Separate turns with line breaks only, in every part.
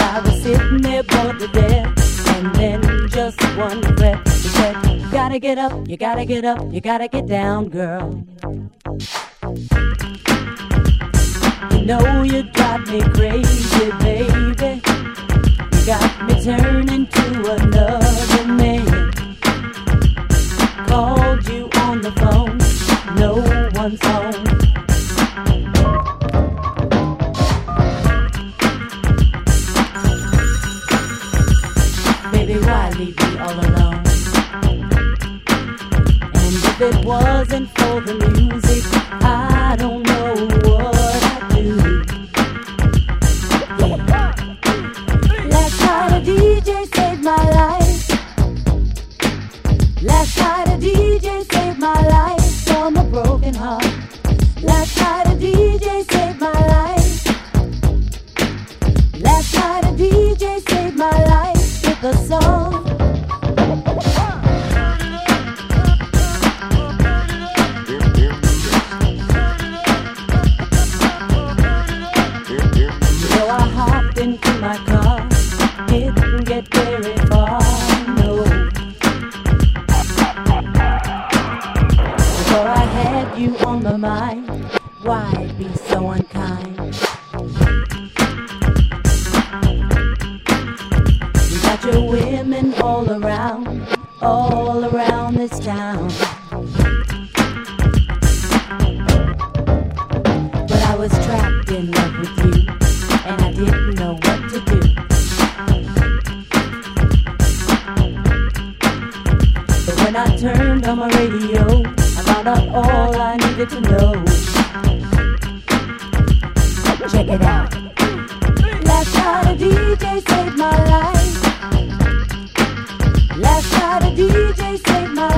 I was sitting there death. And then just one breath, gotta get up, you gotta get up, you gotta get down, girl. You know you drive me crazy, baby. You got me turning to another man. Called you on the phone, no one's home. Baby, why leave me all alone? And if it wasn't for the music, I don't know what I'd do. On my mind, why be so unkind? You got your women all around, all around this town. But I was trapped in love with you, and I didn't know what to do. But when I turned on my radio, I found out all Needed to know. Check it out. Last night a DJ saved my life. Last night a DJ saved my life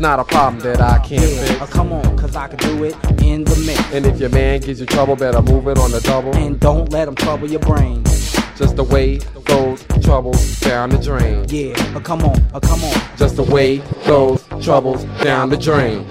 There's not a problem that I can't
Yeah,
fix.
uh, come on, cause I can do it in the mix.
And if your man gives you trouble, better move it on the double.
And don't let them trouble your brain.
Just the way those troubles down the drain.
Yeah, uh, come on, uh, come on.
Just the way those troubles down the drain.